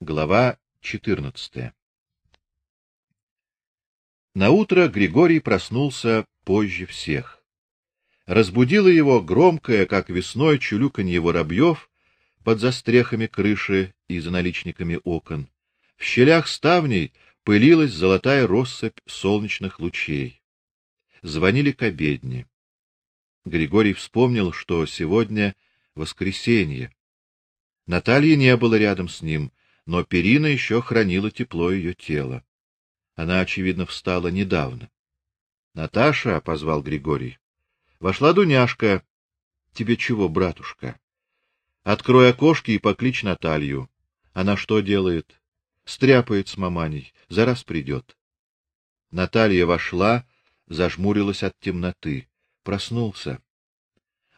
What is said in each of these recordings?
Глава 14. На утро Григорий проснулся позже всех. Разбудило его громкое, как весной, чулюканье воробьев под застрехами крыши и за наличниками окон. В щелях ставней пылилась золотая россыпь солнечных лучей. Звонили к обедне. Григорий вспомнил, что сегодня воскресенье. Натальи не было рядом с ним, но перина еще хранила тепло ее тела. Она очевидно встала недавно. Наташа позвал Григорий. Вошла Дуняшка. Тебе чего, братушка? Открой окошки и покличь Наталью. Она что делает? Стряпает с маманей. Зараз придет. Наталья вошла, зажмурилась от темноты. Проснулся.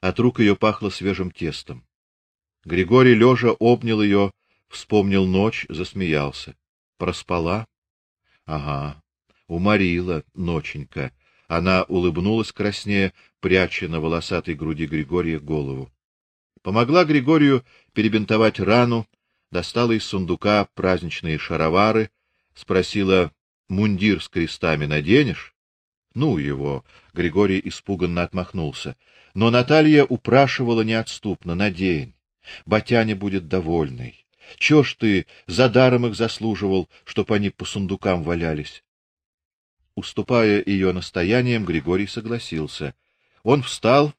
От рук ее пахло свежим тестом. Григорий лежа обнял ее, вспомнил ночь, засмеялся. Проспала? Ага. Уморила ноченька. Она улыбнулась краснее, пряча на волосатой груди Григория голову. Помогла Григорию перебинтовать рану, достала из сундука праздничные шаровары, спросила: "Мундир с крестами наденешь?" "Ну его", Григорий испуганно отмахнулся. Но Наталья упрашивала неотступно: "Надень. Батяня будет довольный. Чё ж ты за даром их заслуживал, чтоб они по сундукам валялись?" Уступая ее настояниям, Григорий согласился. Он встал,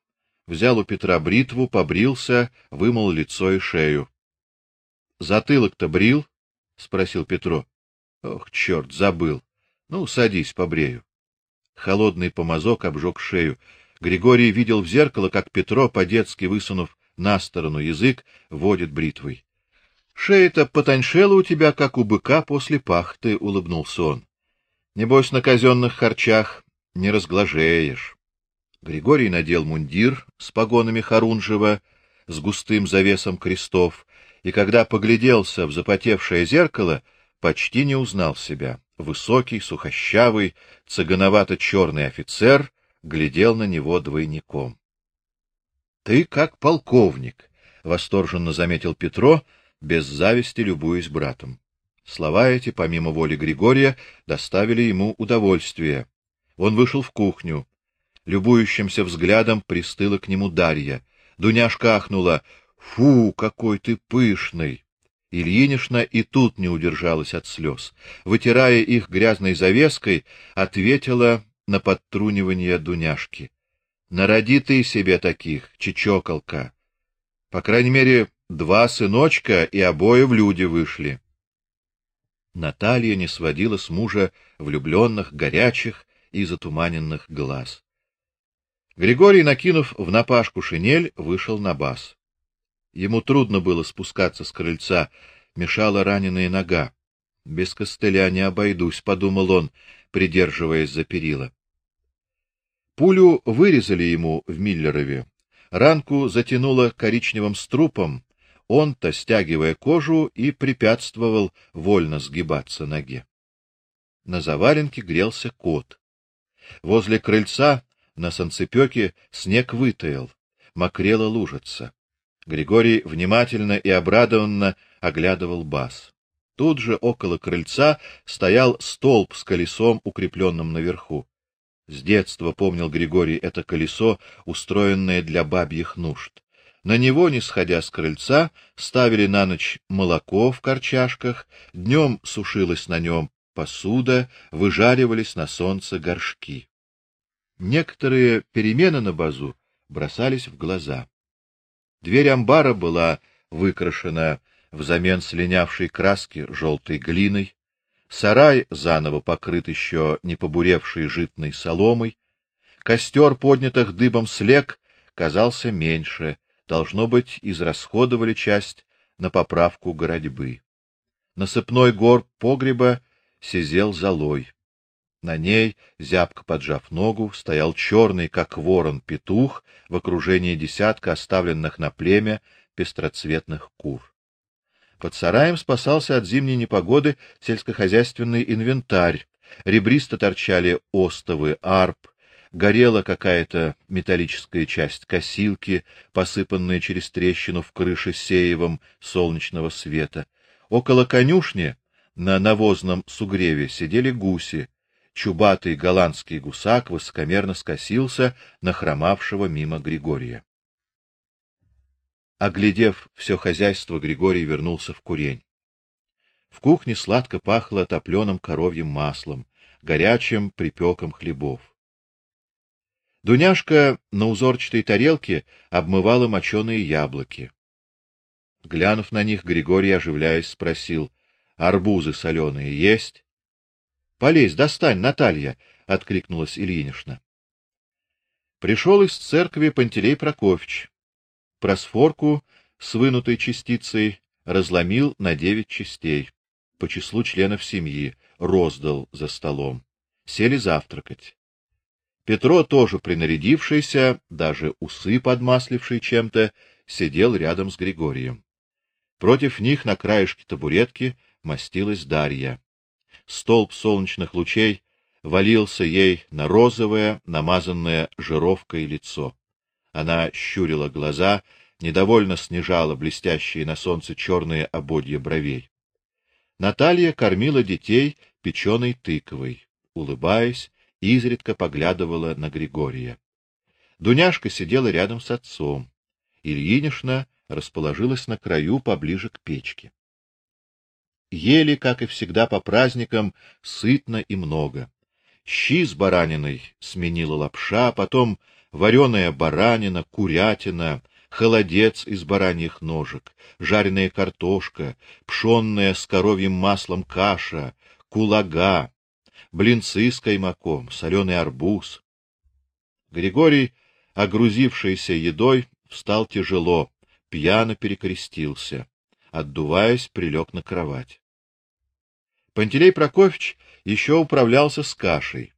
взял у Петра бритву, побрился, вымыл лицо и шею. Затылок-то брил? спросил Петро. Ох, черт, забыл. Ну, садись, побрею. Холодный помазок обжег шею. Григорий видел в зеркало, как Петро, по-детски высунув на сторону язык, водит бритвой. Шея-то потоньшела у тебя, как у быка после пахты, улыбнулся он. Небось на казенных харчах не разглажеешь. Григорий надел мундир с погонами Харунжева, с густым завесом крестов, и когда погляделся в запотевшее зеркало, почти не узнал себя. Высокий, сухощавый, цыгановато черный офицер глядел на него двойником. Ты как полковник, восторженно заметил Петро, без зависти любуясь братом. Слова эти, помимо воли Григория, доставили ему удовольствие. Он вышел в кухню. Любующимся взглядом пристыла к нему Дарья. Дуняшка ахнула: "Фу, какой ты пышный!" Ильинишна и тут не удержалась от слез. Вытирая их грязной завеской, ответила на подтрунивание Дуняшки: "Народи ты себе таких, чечоколка. По крайней мере, два сыночка и обои в люди вышли". Наталья не сводила с мужа влюбленных, горячих и затуманенных глаз. Григорий, накинув в напашку шинель, вышел на бас. Ему трудно было спускаться с крыльца, мешала раненая нога. Без костыля не обойдусь, подумал он, придерживаясь за перила. Пулю вырезали ему в Миллерове. Ранку затянуло коричневым струпом, он-то, стягивая кожу, и препятствовал вольно сгибаться ноге. На заваленке грелся кот. Возле крыльца на санцепёке снег вытаял, мокрела лужица. Григорий внимательно и обрадованно оглядывал бас. Тут же около крыльца стоял столб с колесом, укрепленным наверху. С детства помнил Григорий это колесо, устроенное для бабьих нужд. На него, не сходя с крыльца, ставили на ночь молоко в корчашках, днем сушилась на нем посуда, выжаривались на солнце горшки. Некоторые перемены на базу бросались в глаза. Дверь амбара была выкрашена взамен слинявшей краски желтой глиной, сарай заново покрыт еще не побуревшей житной соломой, костер поднятых дыбом слег казался меньше, должно быть, израсходовали часть на поправку городьбы. Насыпной гор погреба сизел золой. На ней, зябко поджав ногу, стоял черный, как ворон, петух в окружении десятка оставленных на племя пестроцветных кур. Под сараем спасался от зимней непогоды сельскохозяйственный инвентарь. Ребристо торчали остовы арп, горела какая-то металлическая часть косилки, посыпанная через трещину в крыше сеевом солнечного света. Около конюшни на навозном сугреве сидели гуси. Чубатый голландский гусак высокомерно скосился на хромавшего мимо Григория. Оглядев все хозяйство, Григорий вернулся в курень. В кухне сладко пахло топленым коровьим маслом, горячим припеком хлебов. Дуняшка на узорчатой тарелке обмывала моченые яблоки. Глянув на них, Григорий, оживляясь, спросил: "Арбузы соленые есть?" "Полезь, достань, Наталья", откликнулась Ильинишна. Пришел из церкви Пантелей Прокофьевич. Просфорку с вынутой частицей разломил на девять частей по числу членов семьи, роздал за столом. Сели завтракать. Петро, тоже принарядившийся, даже усы подмасливший чем-то, сидел рядом с Григорием. Против них на краешке табуретки мостилась Дарья. Столб солнечных лучей валился ей на розовое, намазанное жировкой лицо. Она щурила глаза, недовольно снижала блестящие на солнце черные ободья бровей. Наталья кормила детей печеной тыквой, улыбаясь, изредка поглядывала на Григория. Дуняшка сидела рядом с отцом. Ильинишна расположилась на краю поближе к печке. Ели, как и всегда по праздникам, сытно и много. Щи с бараниной сменила лапша, потом вареная баранина, курятина, холодец из бараньих ножек, жареная картошка, пшённая с коровьим маслом каша, кулага, блинцы с каймаком, соленый арбуз. Григорий, огрузившийся едой, встал тяжело, пьяно перекрестился, отдуваясь, прилег на кровать. Пантелей Прокофьевич еще управлялся с кашей.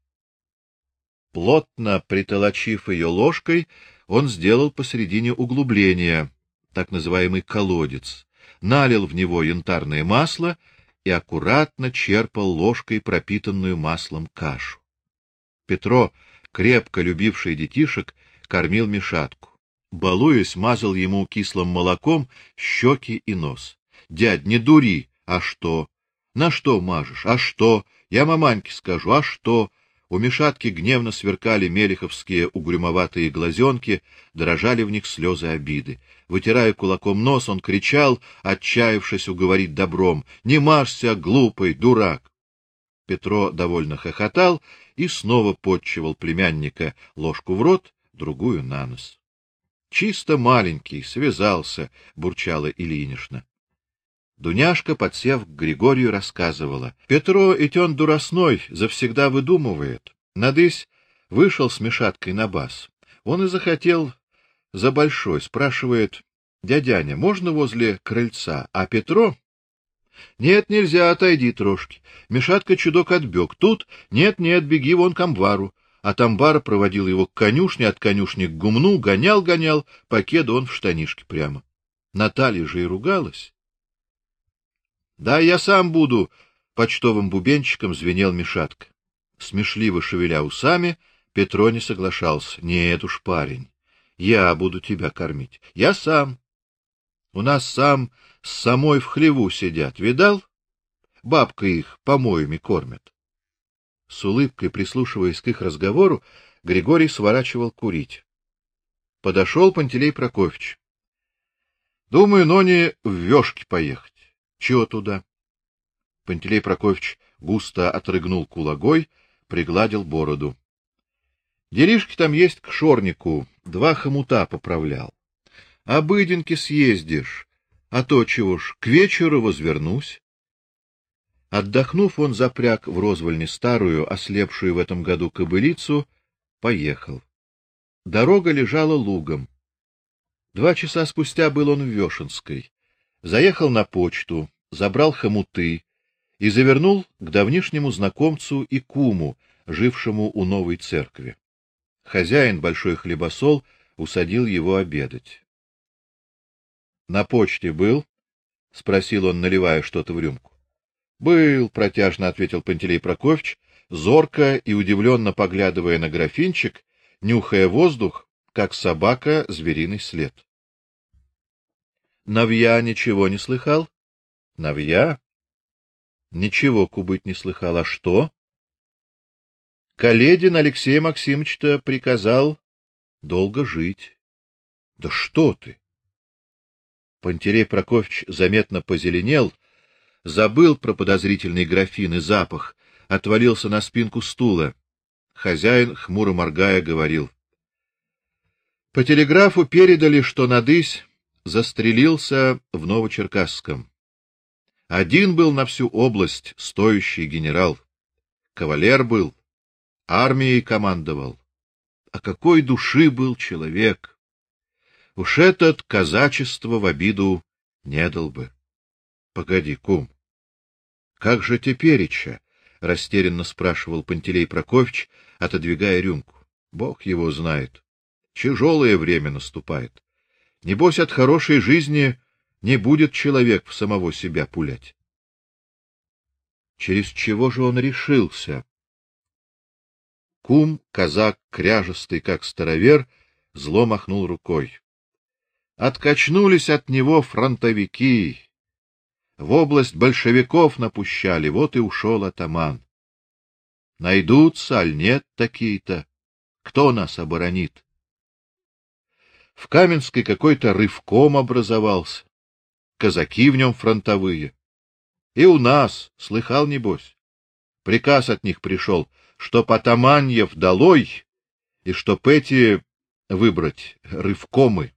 Плотно притолочив ее ложкой, он сделал посередине углубления, так называемый колодец, налил в него янтарное масло и аккуратно черпал ложкой пропитанную маслом кашу. Петро, крепко любивший детишек, кормил мешатку. Балуясь, мазал ему кислым молоком щеки и нос. Дядь, не дури, а что? На что мажешь? А что? Я маманьке скажу. А что? У Мишатки гневно сверкали мелиховские угрюмоватые глазенки, дрожали в них слезы обиды. Вытирая кулаком нос, он кричал, отчаявшись уговорить добром: "Не мажься, глупый дурак!" Петро довольно хохотал и снова подчивал племянника ложку в рот, другую на нос. Чисто маленький, связался, бурчала Ильинишна. Дуняшка, подсев к Григорию, рассказывала: "Петро и тён дурасной, завсегда выдумывает. Надысь вышел с мешаткой на бас. Он и захотел за большой, спрашивает: "Дядяня, можно возле крыльца?" А Петро: "Нет, нельзя, отойди трошки. Мешатка чудок отбег. Тут: "Нет, нет, беги вон к амбару". А тамбар проводил его к конюшне, от конюшни к гумну, гонял-гонял, покеда он в штанишке прямо. Наталья же и ругалась. Да я сам буду, почтовым бубенчиком звенел Мишатка. Смешливо шевеля усами, Петро не соглашался. Нет уж, парень, я буду тебя кормить. Я сам. У нас сам с самой в хлеву сидят, видал? Бабка их помоями кормит. С улыбкой прислушиваясь к их разговору, Григорий сворачивал курить. Подошел Пантелей Прокофьевич. Думаю, Ноне в вёшки поехать. Чего туда? Пантелей Прокофьевич густо отрыгнул кулагой, пригладил бороду. Делишки там есть к шорнику, два хомута поправлял. Обыденки съездишь, а то чего ж, к вечеру возвернусь. Отдохнув, он запряг в розвольне старую, ослепшую в этом году кобылицу, поехал. Дорога лежала лугом. Два часа спустя был он в Вешенской. Заехал на почту, забрал хомуты и завернул к давнишнему знакомцу и куму, жившему у новой церкви. Хозяин, большой хлебосол, усадил его обедать. На почте был? спросил он, наливая что-то в рюмку. Был, протяжно ответил Пантелей Прокофьевич, зорко и удивленно поглядывая на графинчик, нюхая воздух, как собака звериный след. Навья ничего не слыхал? Навья? Ничего кубыть не слыхал. А что? Каледин Алексей Максимович-то приказал долго жить. Да что ты? Пантелей Прокофьевич заметно позеленел, забыл про подозрительный графин и запах, отвалился на спинку стула. Хозяин, хмуро моргая, говорил: По телеграфу передали, что Надысь застрелился в Новочеркасском. Один был на всю область стоящий генерал. Кавалер был, армией командовал. А какой души был человек! Уж этот казачество в обиду не дал бы. Погоди, кум. Как же тепереча? растерянно спрашивал Пантелей Прокофьевич, отодвигая рюмку. Бог его знает. Тяжелое время наступает. Небось от хорошей жизни не будет человек в самого себя пулять. Через чего же он решился? Кум, казак кряжестый, как старовер, зло махнул рукой. Откачнулись от него фронтовики. В область большевиков напущали, вот и ушел атаман. Найдутся, аль нет такие-то. Кто нас оборонит? В Каменской какой-то рывком образовался казаки в нем фронтовые. И у нас, слыхал небось, приказ от них пришел, что потаманьев долой и чтоб эти выбрать рывкомы.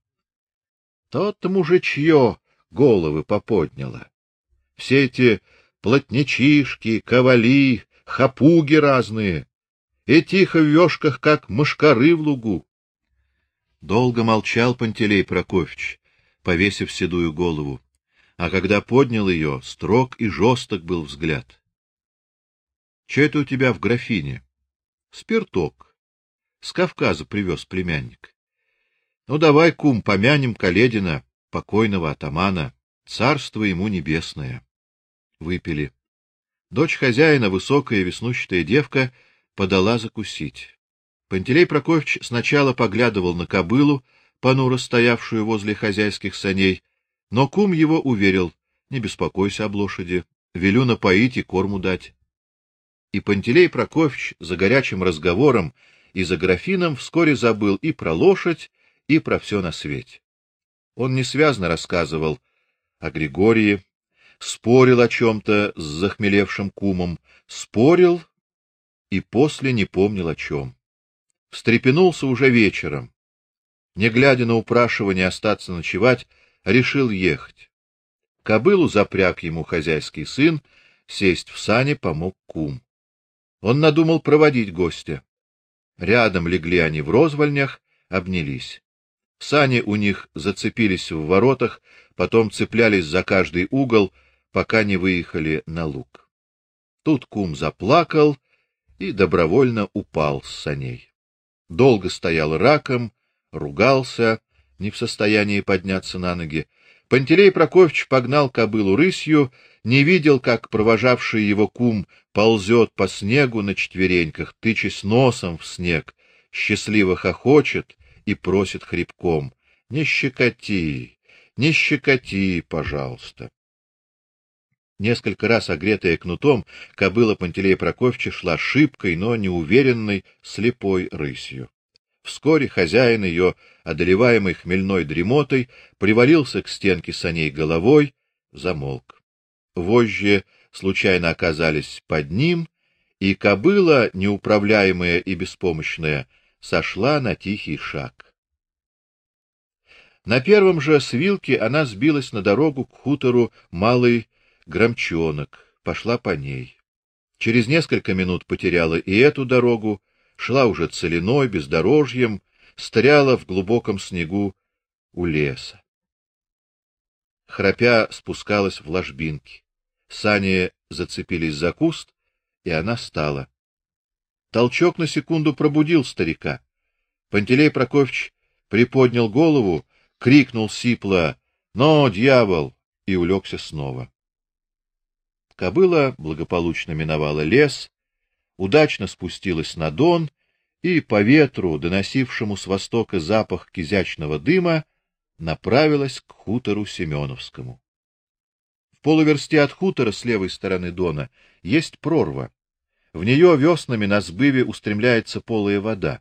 Тот мужичье головы поподняло. Все эти плотничишки, ковали, хапуги разные, и тихо в вёшках, как мышкары в лугу. Долго молчал Пантелей Прокофьевич, повесив седую голову а когда поднял ее, строг и жесток был взгляд. Что это у тебя в графине? Спирток. С Кавказа привез племянник. Ну давай, кум, помянем Каледина, покойного атамана, царство ему небесное. Выпили. Дочь хозяина, высокая веснущатая девка, подала закусить. Пантелей Прокофьевич сначала поглядывал на кобылу, понуро стоявшую возле хозяйских саней, но кум его уверил: "Не беспокойся об лошади, велю напоить и корму дать". И Пантелей Прокофьевич за горячим разговором и за графином вскоре забыл и про лошадь, и про все на свете. Он несвязно рассказывал о Григории, спорил о чем то с захмелевшим кумом, спорил и после не помнил о чем. Встрепенулся уже вечером. Не глядя на упрашивание остаться ночевать, решил ехать. Кобылу запряг ему хозяйский сын, сесть в сани помог кум. Он надумал проводить гостя. Рядом легли они в розвольнях, обнялись. Сани у них зацепились в воротах, потом цеплялись за каждый угол, пока не выехали на луг. Тут кум заплакал и добровольно упал с саней. Долго стоял раком, ругался, не в состоянии подняться на ноги. Пантелей Прокофьевич погнал кобылу рысью, не видел, как провожавший его кум ползет по снегу на четвереньках, тычась носом в снег, счастливо хохочет и просит хрипком: "Не щекоти, не щекоти, пожалуйста". Несколько раз огретая кнутом, кобыла Пантелея Прокофьевича шла шибкой, но неуверенной, слепой рысью. Вскоре хозяин ее, одолеваемый хмельной дремотой, привалился к стенке саней головой, замолк. Вожжи случайно оказались под ним, и кобыла, неуправляемая и беспомощная, сошла на тихий шаг. На первом же свилке она сбилась на дорогу к хутору Малый Громчонок, пошла по ней. Через несколько минут потеряла и эту дорогу, шла уже целиной, бездорожьем, стряла в глубоком снегу у леса. Храпя спускалась в ложбинки. Сани зацепились за куст, и она стала. Толчок на секунду пробудил старика. Пантелей Прокофьевич приподнял голову, крикнул сипло: "Но, дьявол!" и улегся снова. Кобыла благополучно миновала лес, удачно спустилась на Дон и по ветру, доносившему с востока запах кизячного дыма, направилась к хутору Семеновскому. В полуверсте от хутора с левой стороны Дона есть прорва. В нее веснами на сбыве устремляется полая вода.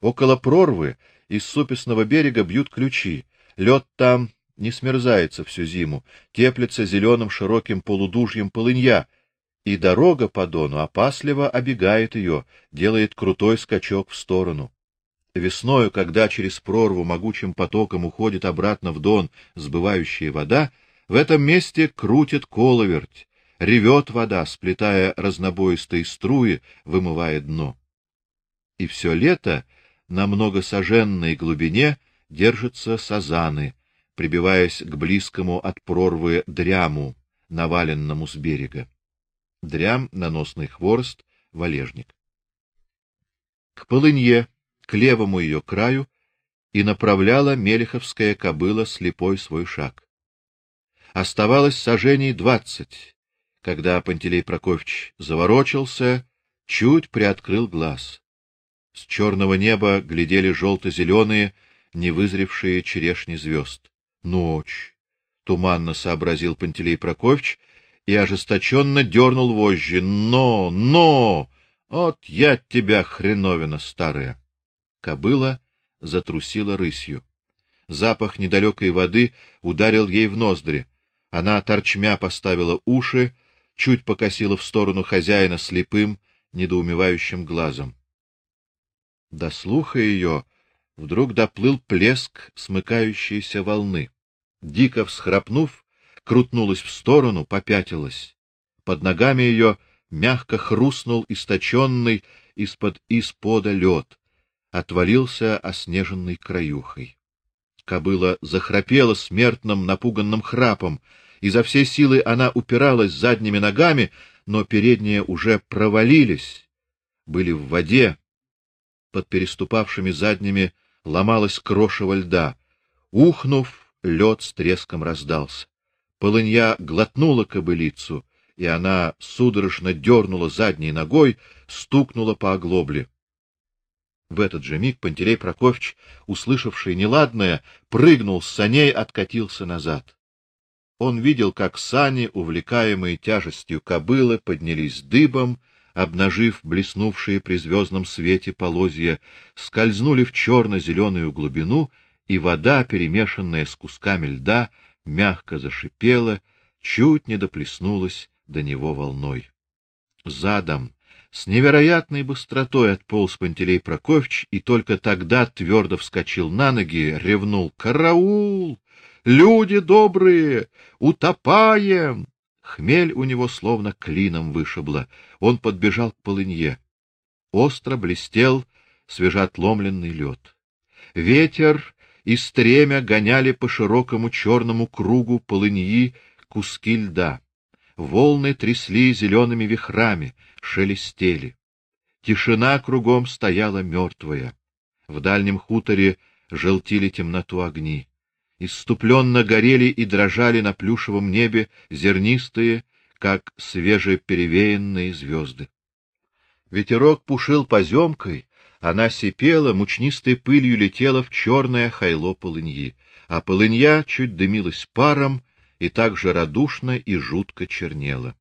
Около прорвы из супесного берега бьют ключи. Лед там не смерзается всю зиму, теплится зеленым широким полудужьем полынья, и дорога по Дону опасливо обегает ее, делает крутой скачок в сторону. Весною, когда через прорву могучим потоком уходит обратно в Дон сбывающая вода, в этом месте крутит коловерть, ревет вода, сплетая разнобоистые струи, вымывая дно. И все лето на многосаженной глубине держатся сазаны, прибиваясь к близкому от прорвы дряму, наваленному с берега. Дрям наносный хворост, валежник. К полынье к левому ее краю и направляла мелеховская кобыла слепой свой шаг. Оставалось сажений двадцать, когда Пантелей Прокофьевич заворочился, чуть приоткрыл глаз. С черного неба глядели желто-зеленые, невызревшие черешни звезд. Ночь, туманно сообразил Пантелей Прокофьевич и ожесточенно дернул вожжи. Но, но, от я тебя хреновина старая. Кобыла затрусила рысью. Запах недалекой воды ударил ей в ноздри. Она торчмя поставила уши, чуть покосила в сторону хозяина слепым, недоумевающим глазом. До слуха ее вдруг доплыл плеск смыкающейся волны. Дико всхрапнув, крутнулась в сторону, попятилась. Под ногами ее мягко хрустнул источенный из-под испода лед отвалился оснеженной краюхой. Кобыла захрапела смертным напуганным храпом, и за все силы она упиралась задними ногами, но передние уже провалились, были в воде. Под переступавшими задними ломалась крошево льда. Ухнув, лед с треском раздался. Полынья глотнула кобылицу, и она судорожно дернула задней ногой, стукнула по оглобле. В этот же миг Пантелей Прокофьевич, услышавший неладное, прыгнул с саней, откатился назад. Он видел, как сани, увлекаемые тяжестью кобылы, поднялись дыбом, обнажив блеснувшие при звездном свете полозья, скользнули в черно зеленую глубину, и вода, перемешанная с кусками льда, мягко зашипела, чуть не доплеснулась до него волной. Задом, с невероятной быстротой отполз Пантелей Прокофьевич и только тогда твердо вскочил на ноги, ревнул: "Караул! Люди добрые, утопаем!" Хмель у него словно клином вышибло. Он подбежал к полынье. Остро блестел свежеотломленный лед. Ветер и стремя гоняли по широкому черному кругу полыньи куски льда. Волны трясли зелеными вихрами, шелестели. Тишина кругом стояла мертвая. В дальнем хуторе желтили темноту огни. Иступленно горели и дрожали на плюшевом небе зернистые, как свежеперевеянные звезды. Ветерок пушил поземкой, она сипела, мучнистой пылью летела в черное хайло полыньи, а полынья чуть дымилась паром, и так же радушно и жутко чернела.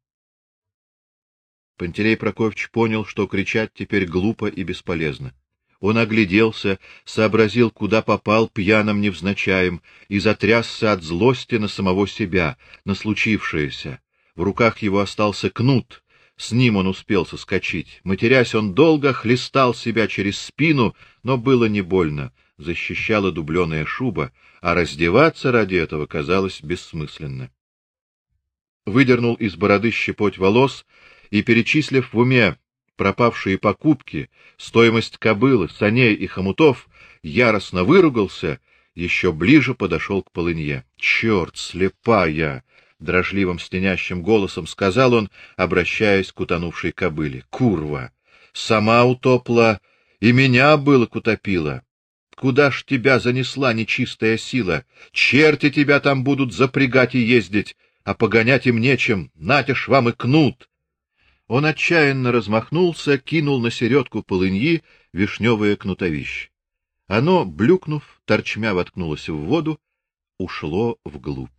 Пантелей Прокофьевич понял, что кричать теперь глупо и бесполезно. Он огляделся, сообразил, куда попал пьяным невзначаем, и затрясся от злости на самого себя, на случившееся. В руках его остался кнут, с ним он успел соскочить. Матерясь, он долго хлестал себя через спину, но было не больно защищала дубленая шуба, а раздеваться ради этого казалось бессмысленно. Выдернул из бороды щепоть волос и, перечислив в уме пропавшие покупки, стоимость кобылы, саней и хомутов, яростно выругался, еще ближе подошел к полынье. Черт, слепая, дрожливым стенящим голосом сказал он, обращаясь к утонувшей кобыле. Курва, сама утопла и меня было утопила. Куда ж тебя занесла нечистая сила? Черти тебя там будут запрягать и ездить, а погонять им нечем. Натишь вам и кнут. Он отчаянно размахнулся, кинул на середку полыньи вишневое кнутовище. Оно, блюкнув, торчмя воткнулось в воду, ушло вглубь.